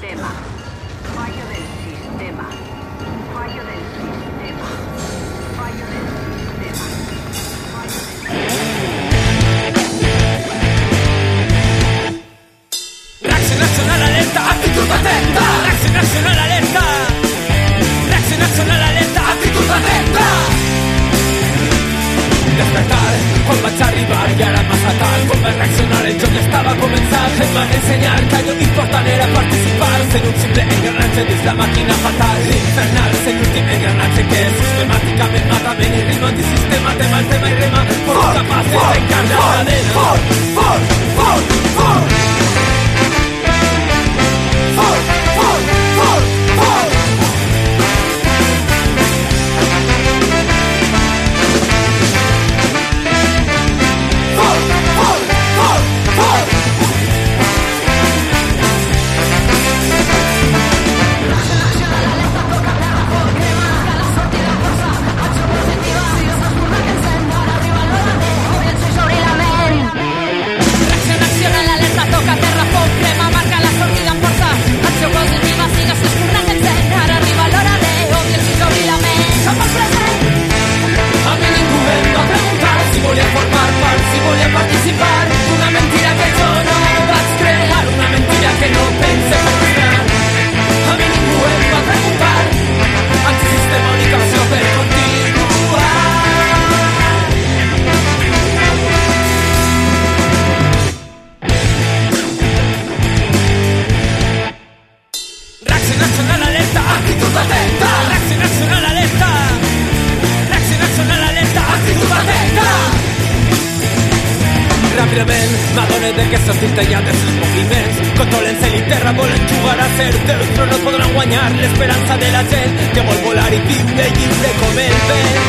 对吧？Despertar quan vaig arribar i ara m'ha fatal com vaig reaccionar el joc estava començant em van ensenyar que allò important era participar sent un simple engranatge dins la màquina fatal l'infernal sent l'últim engranatge que sistemàticament mata ment i rima antisistema tema Ràpidament m'adono de que són tintellades els moviments Controlen cel i terra, volen jugar a ser déus Però no podran guanyar l'esperança de la gent Que vol volar i viure Lliure com el vent